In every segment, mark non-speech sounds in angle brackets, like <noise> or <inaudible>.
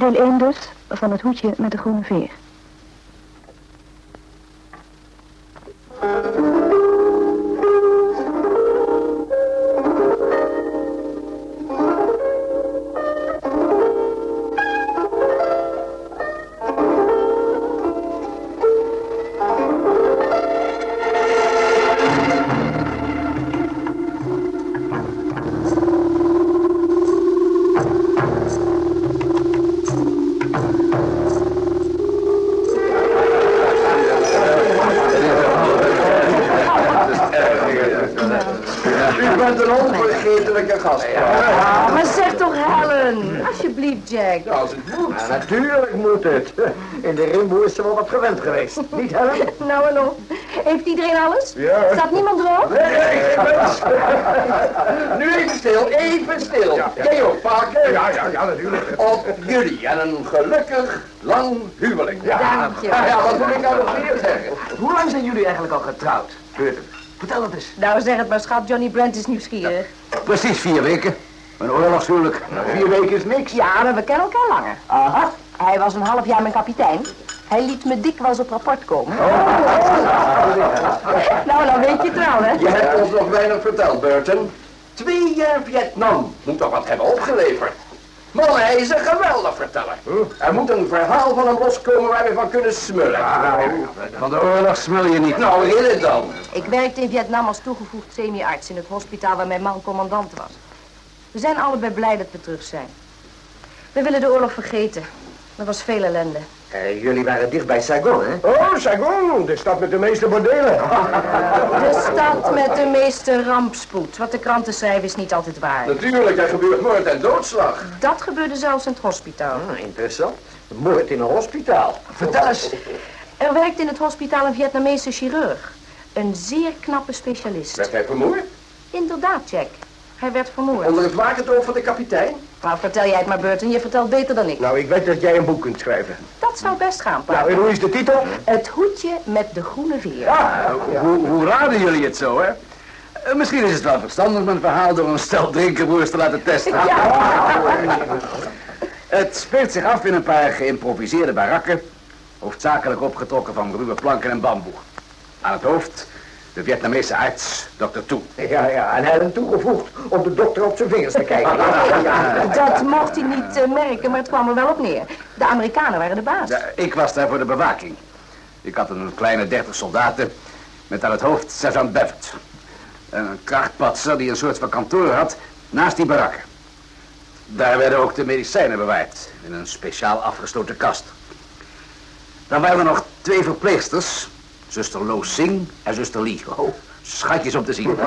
Deel 1 dus, van het hoedje met de groene veer. Niet, <laughs> Helen? Nou en nog. Heeft iedereen alles? Ja. Staat niemand droog? Nee, <laughs> Nu even stil, even stil. Jij ook, Parker? Ja, ja, ja, natuurlijk. Op jullie en een gelukkig lang huwelijk. Dank je. Ja, ja, wat moet ik nou nog meer zeggen? Hoe lang zijn jullie eigenlijk al getrouwd? Vertel het eens. Nou, zeg het maar, schat. Johnny Brent is nieuwsgierig. Precies vier weken. Een oorlogshuwelijk. Vier weken is niks. Ja, maar we kennen elkaar langer. Aha. Hij was een half jaar mijn kapitein. Hij liet me dikwijls op rapport komen. Nou, dan weet je het wel, hè? Je hebt ons nog weinig verteld, Burton. Twee jaar Vietnam moet toch wat hebben opgeleverd. Man, hij is een geweldig verteller. Er moet een verhaal van hem loskomen waar we van kunnen smullen. Van de oorlog smul je niet. Nou, heel het dan. Ik werkte in Vietnam als toegevoegd semi-arts in het hospitaal waar mijn man commandant was. We zijn allebei blij dat we terug zijn. We willen de oorlog vergeten. Er was veel ellende. Eh, jullie waren dicht bij Saigon, hè? Oh, Saigon, de stad met de meeste bordelen. De stad met de meeste rampspoed. Wat de kranten schrijven is niet altijd waar. Natuurlijk, er gebeurt moord en doodslag. Dat gebeurde zelfs in het hospitaal. Ah, interessant. Moord in een hospitaal. Vertel eens. Er werkt in het hospitaal een Vietnamese chirurg. Een zeer knappe specialist. Werd hij vermoord? Inderdaad, Jack. Hij werd vermoord. Onder het wakentoon van de kapitein? Nou, vertel jij het maar, Burton. Je vertelt beter dan ik. Nou, ik weet dat jij een boek kunt schrijven. Dat zou best gaan, pa. Nou, en hoe is de titel? Het hoedje met de groene veer. Hoe, hoe raden jullie het zo, hè? Eh, Misschien is het wel verstandig mijn verhaal door een stel drinkenbroers te laten testen. <laughs> Het speelt zich af in een paar geïmproviseerde barakken, hoofdzakelijk opgetrokken van ruwe planken en bamboe. Aan het hoofd de Vietnamese arts, Dr. Toe. Ja, ja, en Helen toegevoegd om de dokter op zijn vingers te kijken. <laughs> Dat mocht hij niet eh, merken, maar het kwam er wel op neer. De Amerikanen waren de baas. Ja, ik was daar voor de bewaking. Ik had een kleine dertig soldaten met aan het hoofd sergeant Bevet. Een krachtpatser die een soort van kantoor had naast die barakken. Daar werden ook de medicijnen bewaard in een speciaal afgesloten kast. Dan waren er nog twee verpleegsters, zuster Lo Singh en zuster Lee. Oh, schatjes om te zien.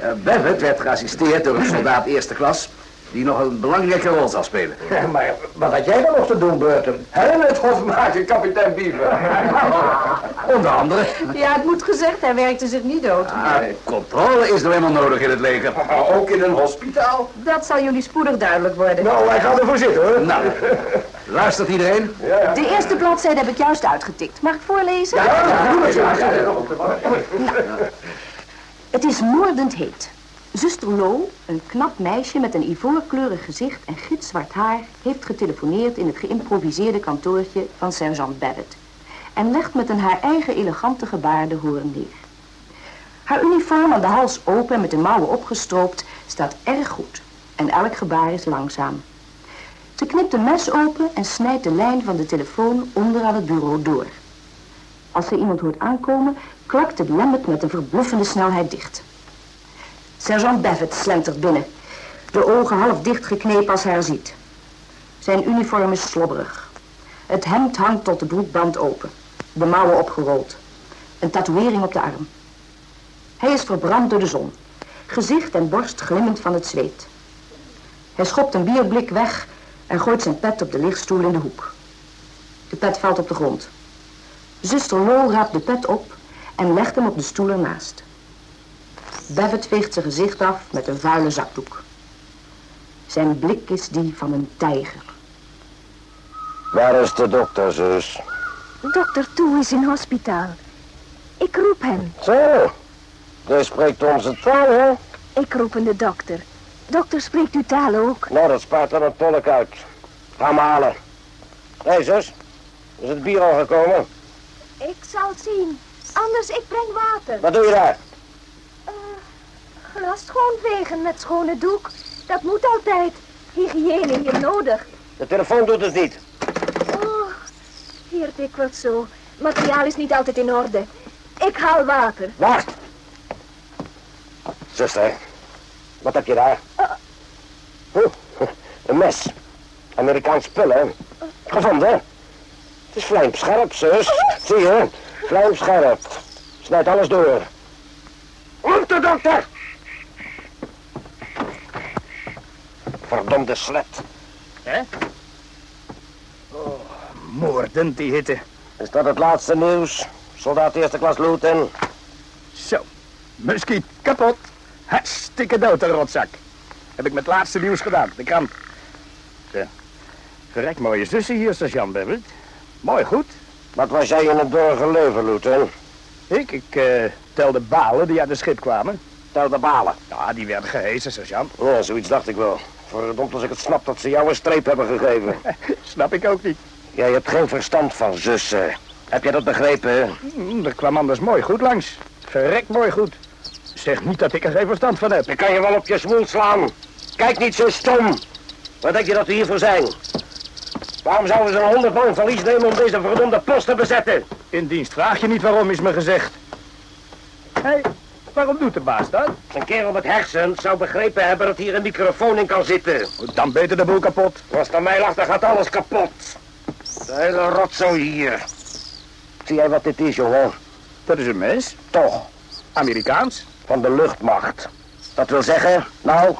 Eh, Bevet werd geassisteerd door een <laughs> soldaat eerste klas die nog een belangrijke rol zal spelen. Ja, maar wat had jij dan nog te doen, Burton? En het hof maken, kapitein Beaver. <laughs> Onder andere. Ja, het moet gezegd, hij werkte zich niet dood. Ah, controle is er helemaal nodig in het leger. Ook in een hospitaal? Dat zal jullie spoedig duidelijk worden. Nou, wij gaan ervoor zitten, hoor. Nou, <laughs> luistert iedereen? De eerste bladzijde heb ik juist uitgetikt. Mag ik voorlezen? Het is moordend heet. Zuster Lo, een knap meisje met een ivoorkleurig gezicht en gitzwart haar, heeft getelefoneerd in het geïmproviseerde kantoortje van sergeant Barrett. En legt met een haar eigen elegante gebaar de hoorn neer. Haar uniform aan de hals open en met de mouwen opgestroopt staat erg goed. En elk gebaar is langzaam. Ze knipt een mes open en snijdt de lijn van de telefoon onder aan het bureau door. Als ze iemand hoort aankomen, klakt het lemmet met een verbluffende snelheid dicht. Sergeant Bevet slentert binnen, de ogen half dichtgeknepen als hij haar ziet. Zijn uniform is slobberig. Het hemd hangt tot de broekband open, de mouwen opgerold. Een tatoeëring op de arm. Hij is verbrand door de zon, gezicht en borst glimmend van het zweet. Hij schopt een bierblik weg en gooit zijn pet op de lichtstoel in de hoek. De pet valt op de grond. Zuster Lol raapt de pet op en legt hem op de stoel ernaast. Bevet veegt zijn gezicht af met een vuile zakdoek. Zijn blik is die van een tijger. Waar is de dokter, zus? Dokter Toe is in hospitaal. Ik roep hem. Zo, jij spreekt onze taal, hè? Ik roep een de dokter. Dokter, spreekt uw taal ook? Nou, dat spaart dan een tolk uit. Ga me halen. Hé, hey, zus. Is het bier al gekomen? Ik zal zien. Anders, ik breng water. Wat doe je daar? Uh, glas schoonvegen met schone doek. Dat moet altijd. Hygiëne hier nodig. De telefoon doet het niet. Oh, hier dikwijls zo. Materiaal is niet altijd in orde. Ik haal water. Wacht. Zuster, wat heb je daar? Oh, een mes. Amerikaans spul, hè? Gevonden, Het is vlijmscherp, zus. Zie je? Vlijmscherp. Snijdt alles door. Roep de dokter! Verdomde slet. Hè? Oh, moordend die hitte. Is dat het laatste nieuws? Soldaat eerste klas Luton. Zo, muskiet kapot. Hartstikke dood, een rotzak. Heb ik met het laatste nieuws gedaan, de krant. Ja. Verrek mooie zussen hier, sergeant Bebbert. Mooi goed. Wat was jij in het dorre leven, Luton? Ik? Ik uh, telde balen die uit het schip kwamen. Telde balen? Ja, die werden gehezen, sergeant. Ja, zoiets dacht ik wel. Verdomd als ik het snap dat ze jou een streep hebben gegeven. <laughs> snap ik ook niet. Jij hebt geen verstand van zussen. Heb jij dat begrepen? Mm, er kwam anders mooi goed langs. Verrek mooi goed. Zeg niet dat ik er geen verstand van heb. Dan kan je wel op je smoel slaan. Kijk niet zo stom. Wat denk je dat we hiervoor zijn? Waarom zouden ze een honderd man verlies nemen om deze verdomde post te bezetten? In dienst vraag je niet waarom, is me gezegd. Hé, hey, waarom doet de baas dat? Een kerel met hersens zou begrepen hebben dat hier een microfoon in kan zitten. Dan beter de boel kapot. Als er mij lag, dan gaat alles kapot. De hele rotzooi hier. Zie jij wat dit is, jongen? Dat is een mes. Toch. Amerikaans. Van de luchtmacht. Dat wil zeggen, nou...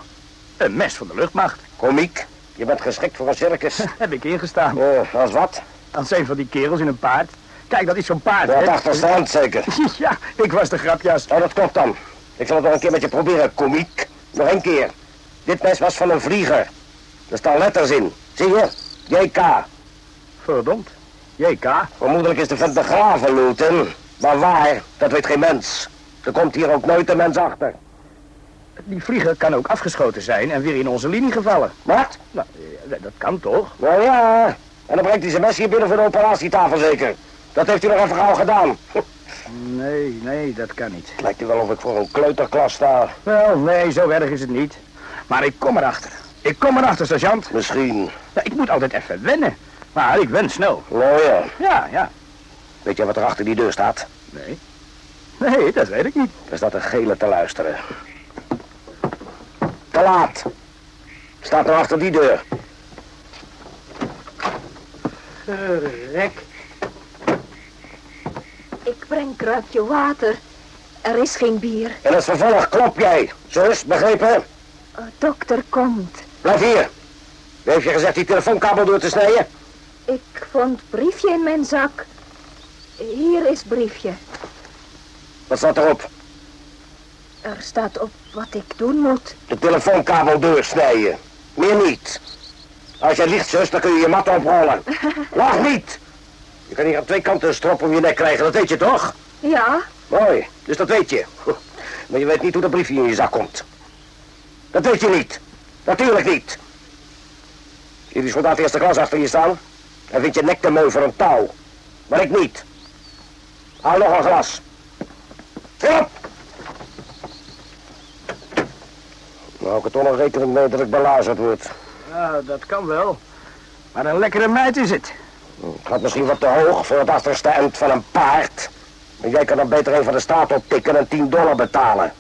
Een mes van de luchtmacht. Komiek. Je bent geschikt voor een circus. <laughs> Heb ik ingestaan. Uh, als wat? Als een van die kerels in een paard. Kijk, dat is zo'n paard, Dat achterstand zeker. <laughs> ja, ik was de grapjas. Oh, dat klopt dan. Ik zal het nog een keer met je proberen, komiek. Nog een keer. Dit mes was van een vlieger. Er staan letters in. Zie je? JK. Verdomd. JK. Vermoedelijk is de vent begraven, Luton. Maar waar, dat weet geen mens. Er komt hier ook nooit een mens achter. Die vlieger kan ook afgeschoten zijn en weer in onze linie gevallen. Wat? Nou, dat kan toch? Nou ja, en dan brengt hij zijn mes hier binnen voor de operatietafel zeker. Dat heeft u nog even gauw gedaan. <laughs> Nee, nee, dat kan niet. Lijkt u wel of ik voor een kleuterklas sta. Wel, nee, zo erg is het niet. Maar ik kom erachter. Ik kom erachter, sergeant. Misschien. Ja, ik moet altijd even wennen. Maar ik wen snel. Nou ja. Ja, ja. Weet je wat er achter die deur staat? Nee. Nee, dat weet ik niet. Er staat een gele te luisteren. Te laat. Staat er achter die deur. Rek. Ik breng kruikje water. Er is geen bier. En als vervolg klop jij. Zus, begrepen? Uh, dokter komt. Blijf hier. Wie heeft je gezegd die telefoonkabel door te snijden? Ik vond briefje in mijn zak. Hier is briefje. Wat staat erop? Er staat op wat ik doen moet. De telefoonkabel doorsnijden. Meer niet. Als je liegt, zus, dan kun je je mat oprollen. Lach <laughs> niet. Je kan hier aan twee kanten een strop om je nek krijgen, dat weet je toch? Ja. Mooi, dus dat weet je. Maar je weet niet hoe dat briefje in je zak komt. Dat weet je niet. Natuurlijk niet. Zie je die soldaat eerste klas achter je staan? Hij vindt je nek te mooi voor een touw. Maar ik niet. Haal nog een glas. Op! Nou, ik toch nog rekening mee dat ik belazerd word. Ja, dat kan wel. Maar een lekkere meid is het. Het gaat misschien wat te hoog voor het achterste eind van een paard. Maar jij kan dan beter even de staat optikken en 10 dollar betalen.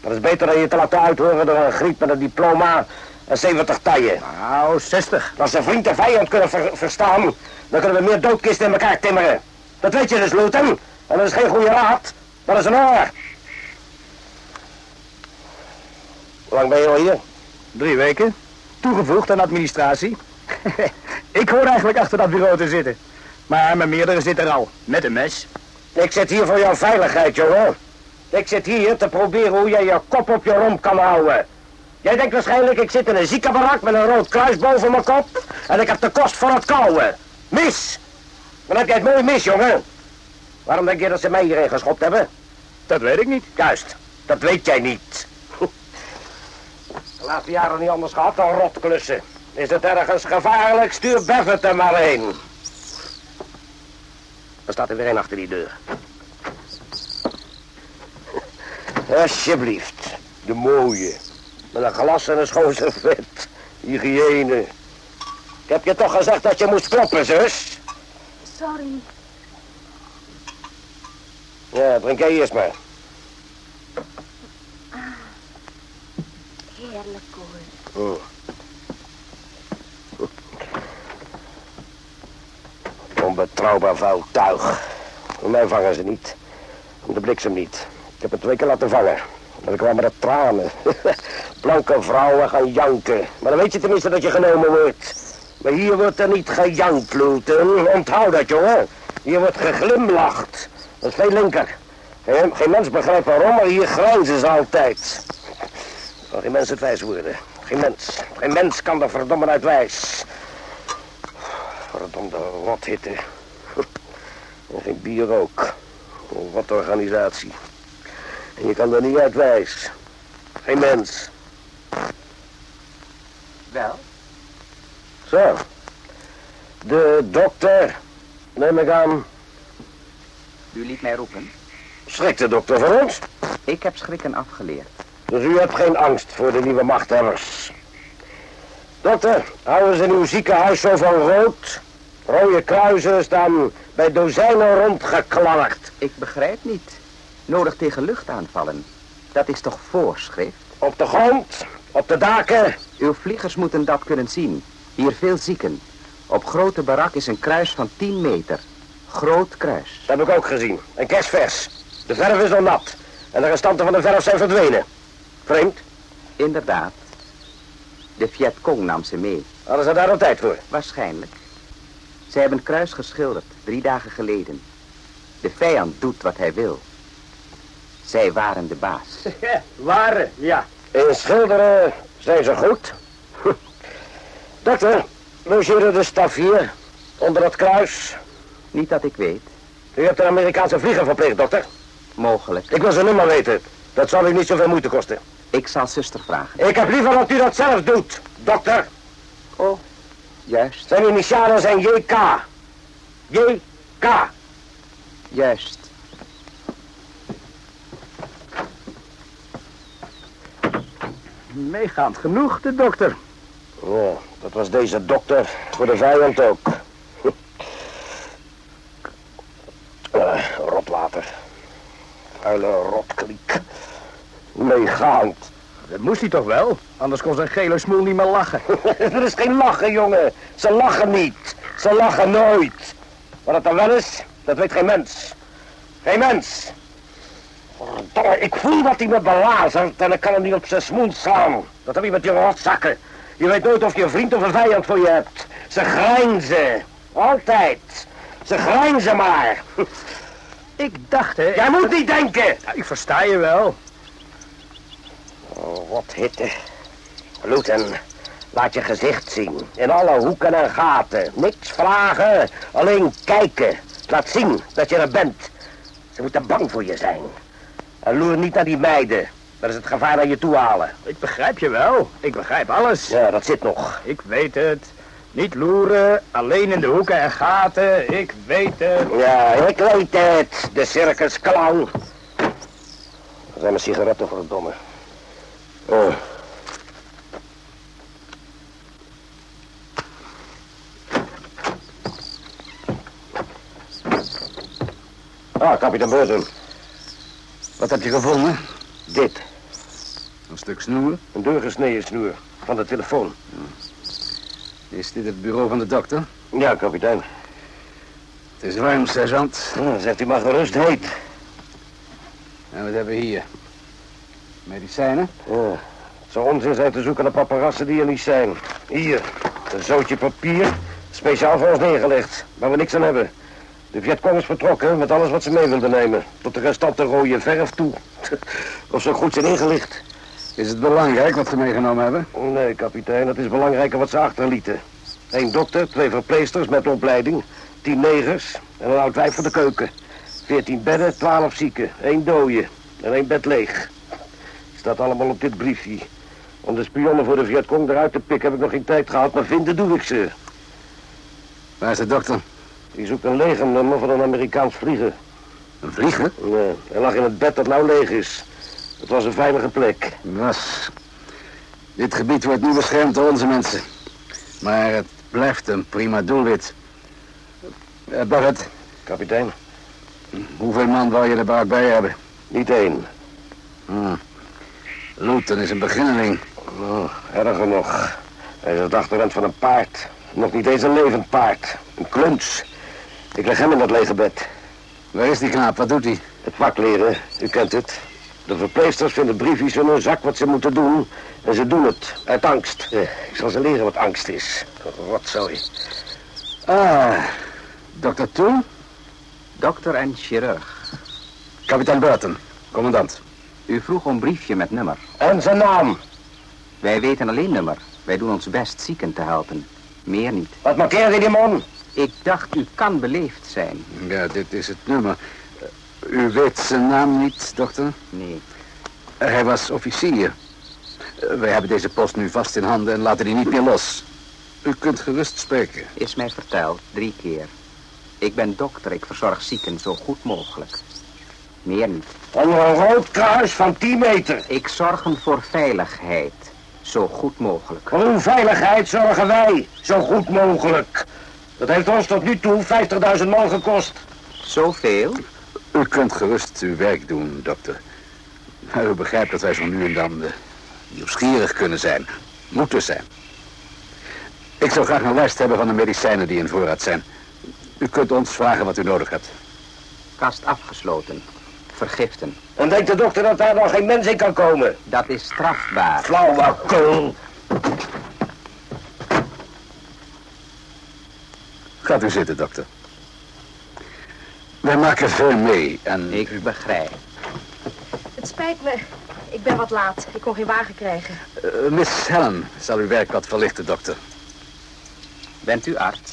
Dat is beter dan je te laten uithoren door een griep met een diploma en 70 taille. Nou, 60. Als ze vriend en vijand kunnen ver verstaan, dan kunnen we meer doodkisten in elkaar timmeren. Dat weet je dus, Luton. En dat is geen goede raad. Dat is een oor. Hoe lang ben je al hier? Drie weken. Toegevoegd aan administratie. <laughs> ik hoor eigenlijk achter dat bureau te zitten. Maar mijn meerdere zit er al. Met een mes. Ik zit hier voor jouw veiligheid, jongen. Ik zit hier te proberen hoe jij je kop op je romp kan houden. Jij denkt waarschijnlijk, ik zit in een ziekenbarak met een rood kruis boven mijn kop. En ik heb de kost van het kouwen. Mis! Dan heb jij het mooi mis, jongen. Waarom denk je dat ze mij hierin geschopt hebben? Dat weet ik niet. Juist, dat weet jij niet. De laatste jaren niet anders gehad dan rotklussen. Is het ergens gevaarlijk, stuur Bevet er maar heen. Er staat er weer een achter die deur. Alsjeblieft, de mooie. Met een glas en een schoon servet. Hygiëne. Ik heb je toch gezegd dat je moest kloppen, zus? Sorry. Ja, drink jij eerst maar. Heerlijk hoor. Oh. Onbetrouwbaar vuil tuig. Voor mij vangen ze niet. Om de bliksem niet. Ik heb het twee keer laten vangen. En dan kwamen de tranen. <laughs> Blanke vrouwen gaan janken. Maar dan weet je tenminste dat je genomen wordt. Maar hier wordt er niet gejankt, Luton. Onthoud dat, jongen. Hier wordt geglimlacht. Dat is veel linker. Geen, geen mens begrijpt waarom, maar hier grijnzen ze altijd. Kan geen mens het wijs worden. Geen mens. Geen mens kan er verdomme uit wijs. Verdomde rothitte. En geen bier ook. Wat organisatie. En je kan er niet uit wijs. Geen mens. Wel? Zo. De dokter, neem ik aan. U liet mij roepen. Schrikt de dokter van ons? Ik heb schrikken afgeleerd. Dus u hebt geen angst voor de nieuwe machthebbers. Dokter, houden ze in uw ziekenhuis zo van rood? Rode kruisen staan bij dozijnen rondgekladderd. Ik begrijp niet. Nodig tegen luchtaanvallen. Dat is toch voorschrift? Op de grond, op de daken. Uw vliegers moeten dat kunnen zien. Hier veel zieken. Op grote barak is een kruis van 10 meter. Groot kruis. Dat heb ik ook gezien. Een kerstvers. De verf is al nat. En de restanten van de verf zijn verdwenen. Vreemd. Inderdaad. De Vietcong nam ze mee. Hadden ze daar nog tijd voor? Waarschijnlijk. Zij hebben een kruis geschilderd, drie dagen geleden. De vijand doet wat hij wil. Zij waren de baas. Ja, <laughs> waren, ja. In schilderen zijn ze goed. <laughs> Dokter, logeerde de staf hier, onder het kruis. Niet dat ik weet. U hebt een Amerikaanse vlieger verpleegd, dokter. Mogelijk. Ik wil zijn nummer weten. Dat zal u niet zoveel moeite kosten. Ik zal zuster vragen. Ik heb liever dat u dat zelf doet, dokter. Oh, juist, Zijn initialen zijn JK. JK. juist. Meegaand genoeg, de dokter. Ja, dat was deze dokter voor de vijand ook. Vuile rotkliek. Meegaand. Dat moest hij toch wel? Anders kon zijn gele smoel niet meer lachen. <laughs> Er is geen lachen, jongen. Ze lachen niet. Ze lachen nooit. Wat het dan wel is, dat weet geen mens. Geen mens. Verdomme, ik voel dat hij me belazert en ik kan hem niet op zijn smoel slaan. Dat heb je met je rotzakken. Je weet nooit of je een vriend of een vijand voor je hebt. Ze grijnzen. Altijd. Ze grijnzen maar. <laughs> Ik dacht, hè... Jij moet niet denken. Ja, ik versta je wel. Oh, wat hitte. Luton, laat je gezicht zien. In alle hoeken en gaten. Niks vragen, alleen kijken. Laat zien dat je er bent. Ze moeten bang voor je zijn. En loer niet naar die meiden. Dat is het gevaar naar je toe halen. Ik begrijp je wel. Ik begrijp alles. Ja, dat zit nog. Ik weet het. Niet loeren, alleen in de hoeken en gaten. Ik weet het. Ja, ik weet het. De circus clown. Dat zijn mijn sigaretten, verdomme. Oh. Ah, kapitein Burton. Wat heb je gevonden? Dit. Een stuk snoer. Een doorgesneden snoer. Van de telefoon. Is dit het bureau van de dokter? Ja, kapitein. Het is warm, sergeant. Ja, zegt u maar gerust heet. En wat hebben we hier? Medicijnen? Ja. Het zou onzin zijn te zoeken naar paparassen die er niet zijn. Hier, een zootje papier. Speciaal voor ons neergelegd. Waar we niks aan hebben. De Vietcong is vertrokken met alles wat ze mee wilden nemen. Tot de restanten rode verf toe. <laughs> Of ze goed zijn ingelicht. Is het belangrijk wat ze meegenomen hebben? Nee, kapitein, het is belangrijker wat ze achterlieten. Eén dokter, twee verpleegsters met opleiding, tien negers en een oud wijf voor de keuken. Veertien bedden, twaalf zieken, één dode en één bed leeg. Staat allemaal op dit briefje. Om de spionnen voor de Vietcong eruit te pikken heb ik nog geen tijd gehad, maar vinden doe ik ze. Waar is de dokter? Die zoekt een legernummer van een Amerikaans vlieger. Een vlieger? Nee, hij lag in het bed dat nou leeg is. Het was een veilige plek. Was. Dit gebied wordt nu beschermd door onze mensen. Maar het blijft een prima doelwit. Uh, Barrett, Kapitein, hoeveel man wou je er barak bij hebben? niet één. Hmm. Luton is een beginneling. Oh, erger nog. Hij is het achterend van een paard. Nog niet eens een levend paard. Een kluns. Ik leg hem in dat lege bed. Waar is die knaap? Wat doet hij? Het pak leren, u kent het. De verpleegsters vinden briefjes in hun zak wat ze moeten doen. En ze doen het, uit angst. Ik zal ze leren wat angst is. Rotzooi. Ah, dokter Toon? Dokter en chirurg. Kapitein Burton, commandant. U vroeg om briefje met nummer. En zijn naam. Wij weten alleen nummer. Wij doen ons best zieken te helpen. Meer niet. Wat markeerde die man? Ik dacht, u kan beleefd zijn. Ja, dit is het nummer. U weet zijn naam niet, dokter? Nee. Hij was officier. Wij hebben deze post nu vast in handen en laten die niet meer los. U kunt gerust spreken. Is mij verteld, drie keer. Ik ben dokter, ik verzorg zieken zo goed mogelijk. Meer niet. Onder een rood kruis van 10 meter. Ik zorgen voor veiligheid. Zo goed mogelijk. Voor uw veiligheid zorgen wij, zo goed mogelijk. Dat heeft ons tot nu toe 50.000 man gekost. Zoveel? U kunt gerust uw werk doen, dokter. Maar u begrijpt dat wij zo nu en dan eh, nieuwsgierig kunnen zijn. Moeten zijn. Ik zou graag een lijst hebben van de medicijnen die in voorraad zijn. U kunt ons vragen wat u nodig hebt. Kast afgesloten. Vergiften. En denkt de dokter dat daar nog geen mens in kan komen? Dat is strafbaar. Flauwekul. Gaat u zitten, dokter. Wij maken veel mee en... Ik begrijp. Het spijt me. Ik ben wat laat. Ik kon geen wagen krijgen. Eh, Miss Helen zal uw werk wat verlichten, dokter. Bent u arts?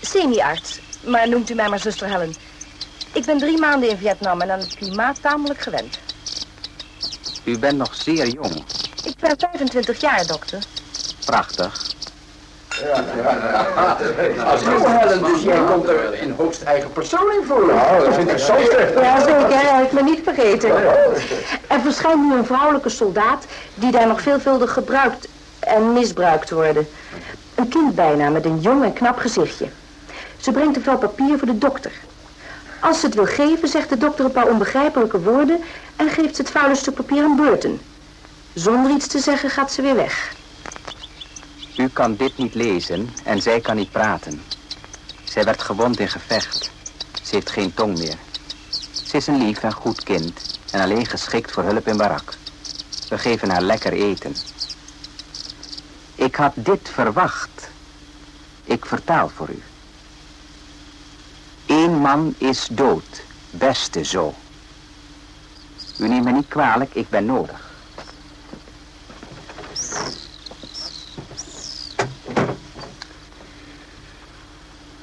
Semi-arts. Maar noemt u mij maar zuster Helen. Ik ben drie maanden in Vietnam en aan het klimaat tamelijk gewend. U bent nog zeer jong. Ik ben 25 jaar, dokter. Prachtig. Als jonge Helen, dus jij komt er in hoogst eigen persoon in voor. Nou, dat vind ik zo. Ja, zeker. Hij heeft me niet vergeten. Er verschijnt nu een vrouwelijke soldaat die daar nog veelvuldig gebruikt en misbruikt worden. Een kind bijna met een jong en knap gezichtje. Ze brengt een vel papier voor de dokter. Als ze het wil geven, zegt de dokter een paar onbegrijpelijke woorden en geeft ze het vuile stuk papier aan Burton. Zonder iets te zeggen gaat ze weer weg. U kan dit niet lezen en zij kan niet praten. Zij werd gewond in gevecht. Ze heeft geen tong meer. Ze is een lief en goed kind en alleen geschikt voor hulp in barak. We geven haar lekker eten. Ik had dit verwacht. Ik vertaal voor u. Eén man is dood, beste zo. U neemt me niet kwalijk, ik ben nodig.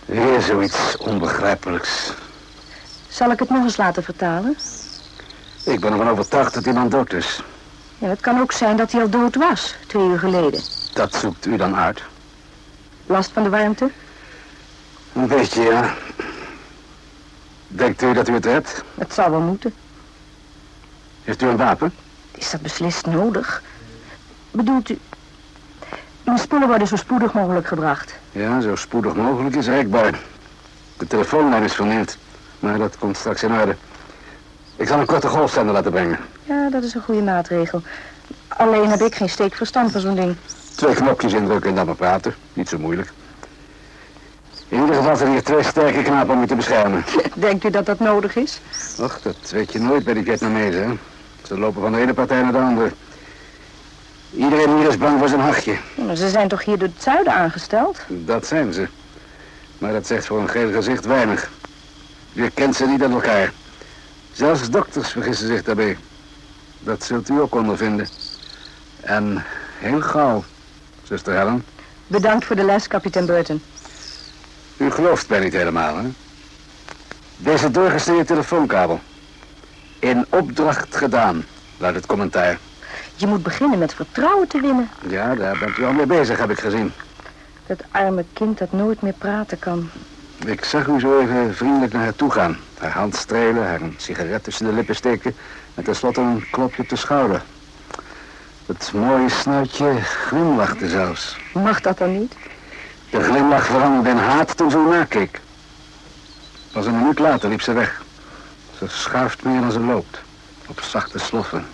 Weer zoiets onbegrijpelijks. Zal ik het nog eens laten vertalen? Ik ben ervan overtuigd dat iemand dood is. Ja, het kan ook zijn dat hij al dood was, twee uur geleden. Dat zoekt u dan uit? Last van de warmte? Een beetje, ja. Denkt u dat u het redt? Het zal wel moeten. Heeft u een wapen? Is dat beslist nodig? Bedoelt u... Uw spullen worden zo spoedig mogelijk gebracht. Ja, zo spoedig mogelijk is rekbaar. De telefoonlijn is vernield, maar dat komt straks in orde. Ik zal een korte golfzender laten brengen. Ja, dat is een goede maatregel. Alleen heb ik geen steek verstand van zo'n ding. Twee knopjes indrukken en dan maar praten. Niet zo moeilijk. In ieder geval zijn hier twee sterke knapen om u te beschermen. <laughs> Denkt u dat dat nodig is? Och, dat weet je nooit bij die Vietnamezen, hè? Ze lopen van de ene partij naar de andere. Iedereen hier is bang voor zijn hachje. Maar ze zijn toch hier door het zuiden aangesteld? Dat zijn ze. Maar dat zegt voor een geel gezicht weinig. Je kent ze niet aan elkaar. Zelfs dokters vergissen zich daarbij. Dat zult u ook ondervinden. En heel gauw, zuster Helen. Bedankt voor de les, kapitein Burton. U gelooft mij niet helemaal, hè? Deze doorgestuurde telefoonkabel. In opdracht gedaan, luidt het commentaar. Je moet beginnen met vertrouwen te winnen. Ja, daar bent u al mee bezig, heb ik gezien. Dat arme kind dat nooit meer praten kan. Ik zag u zo even vriendelijk naar haar toe gaan. Haar hand strelen, haar een sigaret tussen de lippen steken... en tenslotte een klopje op de schouder. Het mooie snuitje glimlachte zelfs. Mag dat dan niet? De glimlach veranderde in haat toen ze nakeek. Pas een minuut later liep ze weg. Ze schuift meer dan ze loopt. Op zachte sloffen.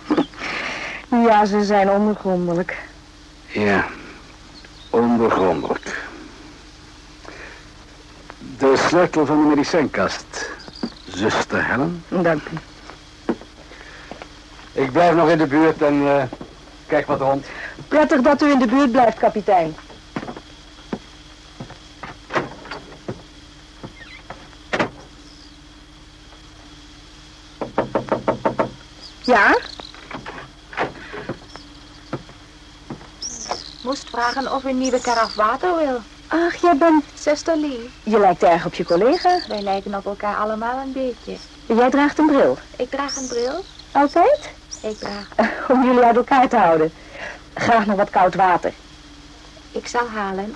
Ja, ze zijn ondoorgrondelijk. Ja, ondoorgrondelijk. De sleutel van de medicijnkast. Zuster Helen. Dank u. Ik blijf nog in de buurt en eh, kijk wat rond. Prettig dat u in de buurt blijft, kapitein. Ja? Moest vragen of u een nieuwe karaf water wil. Ach, jij bent... Zuster Lee, Je lijkt erg op je collega. wij lijken op elkaar allemaal een beetje. Jij draagt een bril. Ik draag een bril. Altijd? Ik draag... <laughs> Om jullie uit elkaar te houden. Graag nog wat koud water. Ik zal halen.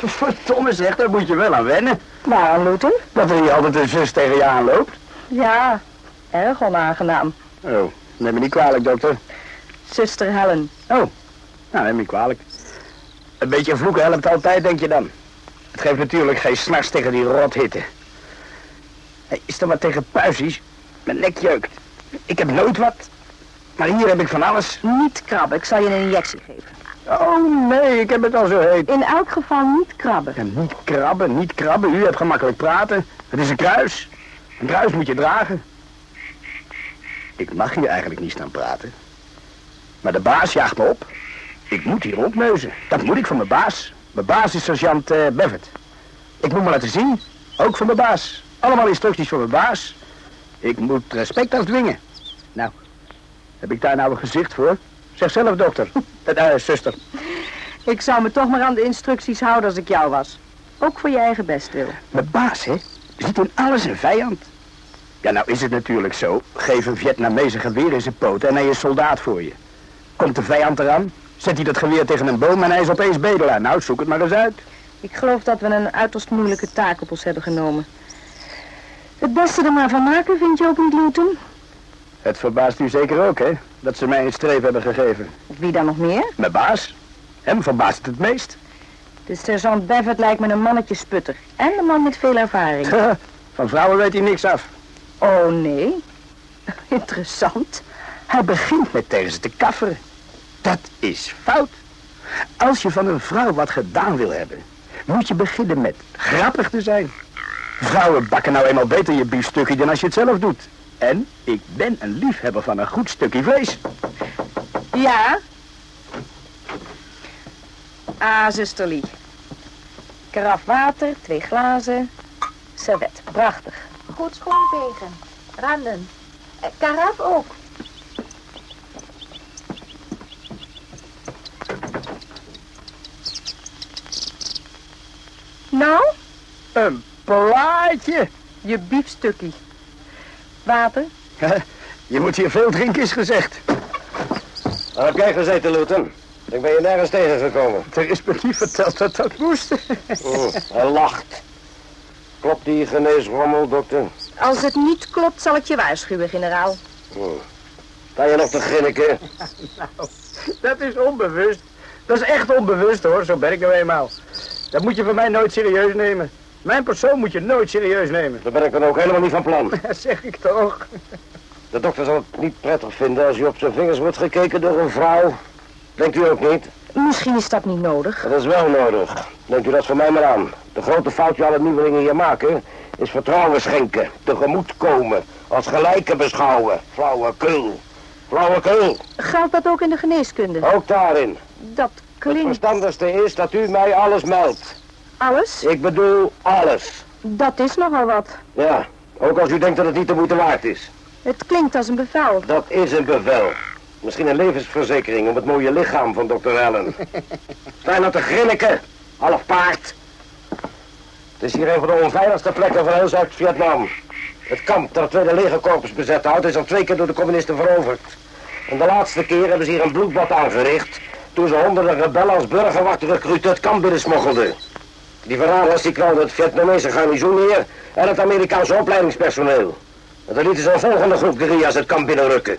<laughs> Verdomme zeg, daar moet je wel aan wennen. Waaraan, Luton? Dat er hier altijd een zus tegen je aanloopt. Ja, erg onaangenaam. Oh, neem me niet kwalijk, dokter. Zuster Helen. Oh, nou, neem me niet kwalijk. Een beetje vloeken helpt altijd, denk je dan. Het geeft natuurlijk geen s'nachts tegen die rothitte. Hey, is er wat tegen puisties? Mijn nek jeukt. Ik heb nooit wat. Maar hier heb ik van alles. Niet krabben, ik zal je een injectie geven. Oh nee, ik heb het al zo heet. In elk geval niet krabben. En niet krabben, niet krabben. U hebt gemakkelijk praten. Het is een kruis. Een kruis moet je dragen. Ik mag hier eigenlijk niet staan praten. Maar de baas jaagt me op. Ik moet hier rondneuzen. Dat moet ik van mijn baas. Mijn baas is sergeant Bevet. Ik moet me laten zien. Ook van mijn baas. Allemaal instructies van mijn baas. Ik moet respect afdwingen. Nou, heb ik daar nou een gezicht voor? Zeg zelf, dokter. <laughs> Eh, eh, zuster. Ik zou me toch maar aan de instructies houden als ik jou was. Ook voor je eigen bestwil. Mijn baas, hè? Ziet in alles een vijand. Ja, nou is het natuurlijk zo. Geef een Vietnamese geweer in zijn poten en hij is soldaat voor je. Komt de vijand eraan, zet hij dat geweer tegen een boom en hij is opeens bedelaar. Nou, zoek het maar eens uit. Ik geloof dat we een uiterst moeilijke taak op ons hebben genomen. Het beste er maar van maken, vind je ook niet, Luton? Het verbaast u zeker ook, hè? Dat ze mij een streep hebben gegeven. Wie dan nog meer? Mijn baas? Hem verbaast het het meest. De sergeant Bevet lijkt me een mannetje sputter. En een man met veel ervaring. <laughs> Van vrouwen weet hij niks af. Oh, nee? <laughs> Interessant. Hij begint met tegen ze te kafferen. Dat is fout. Als je van een vrouw wat gedaan wil hebben, moet je beginnen met grappig te zijn. Vrouwen bakken nou eenmaal beter je biefstukje dan als je het zelf doet. En ik ben een liefhebber van een goed stukje vlees. Ja? Ah, zuster Lee. Karaf water, twee glazen, servet. Prachtig. Goed schoonvegen. Randen. Eh, Karaf ook. Nou, Een plaatje. je biefstukkie. Water? Je moet hier veel drinken, is gezegd. Waar heb jij gezeten, Luton? Ik ben je nergens tegengekomen. Er is me niet verteld dat dat moest. Oh, hij lacht. Klopt die geneesrommel, dokter? Als het niet klopt, zal ik je waarschuwen, generaal. Oh. Sta je nog te grinniken? <laughs> Dat is onbewust. Dat is echt onbewust hoor, zo ben ik nou eenmaal. Dat moet je van mij nooit serieus nemen. Mijn persoon moet je nooit serieus nemen. Daar ben ik dan ook helemaal niet van plan. <laughs> Dat zeg ik toch. De dokter zal het niet prettig vinden als u op zijn vingers wordt gekeken door een vrouw. Denkt u ook niet? Misschien is dat niet nodig. Dat is wel nodig. Neemt u dat van mij maar aan. De grote fout die alle nieuwelingen hier maken... is vertrouwen schenken, tegemoetkomen, als gelijke beschouwen. Flauwekul. Flauwekul. Geldt dat ook in de geneeskunde? Ook daarin. Dat Het klinkt verstandigste is dat u mij alles meldt. alles. Ik bedoel alles. Dat is nogal wat. Ja, ook als u denkt dat het niet de moeite waard is. Het klinkt als een bevel. Dat is een bevel. Misschien een levensverzekering om het mooie lichaam van dokter Allen. Sta je nou te grinniken, half paard. Het is hier een van de onveiligste plekken van heel Zuid-Vietnam. Het kamp dat het Tweede Legerkorpus bezet houdt is al twee keer door de communisten veroverd. En de laatste keer hebben ze hier een bloedbad aangericht... toen ze honderden rebellen als burgerwachtrecruten het kamp binnensmokkelden. Die verraders die kwam het Vietnamese garnizoen neer en het Amerikaanse opleidingspersoneel. En dan lieten ze een volgende groep guerrilla's het kamp binnenrukken.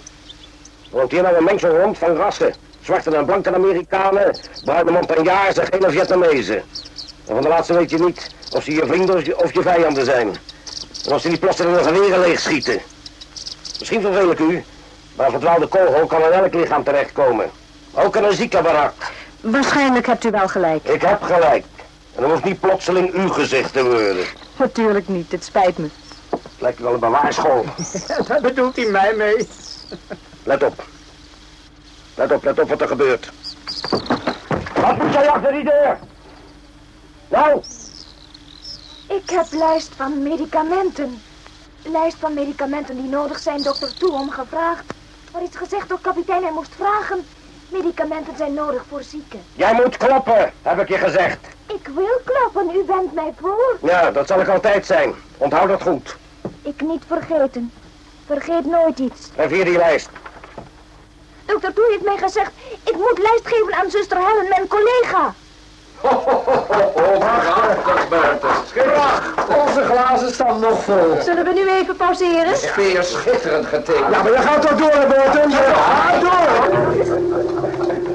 Woont hier nou een mengsel rond van rassen. Zwarte en blanke Amerikanen, bruine Montagnards en gele Vietnamezen. En van de laatste weet je niet of ze je vrienden of je, vijanden zijn. En of ze niet plotseling hun geweren leegschieten. Misschien verveel ik u, maar een verdwaalde kogel kan in elk lichaam terechtkomen. Ook in een ziekenbarak. Waarschijnlijk hebt u wel gelijk. Ik heb gelijk. En dan hoeft niet plotseling uw gezicht te worden. Natuurlijk niet, het spijt me. Het lijkt wel een bewaarschool. <laughs> Daar bedoelt hij mij mee. Let op. Let op, let op wat er gebeurt. Wat moet jij achter die deur? Nou, Ik heb lijst van medicamenten. Lijst van medicamenten die nodig zijn, dokter Toeom gevraagd. Er is gezegd door kapitein hij moest vragen. Medicamenten zijn nodig voor zieken. jij moet kloppen, heb ik je gezegd. Ik wil kloppen, u bent mij voor. Ja, dat zal ik altijd zijn. Onthoud dat goed. Ik niet vergeten. Vergeet nooit iets. En via die lijst. Dokter Toe heeft mij gezegd, ik moet lijst geven aan zuster Helen, mijn collega. Onze glazen staan nog vol. Zullen we nu even pauzeren? Sfeer schitterend getekend. Ja, maar je gaat toch door, Burton. Je gaat door.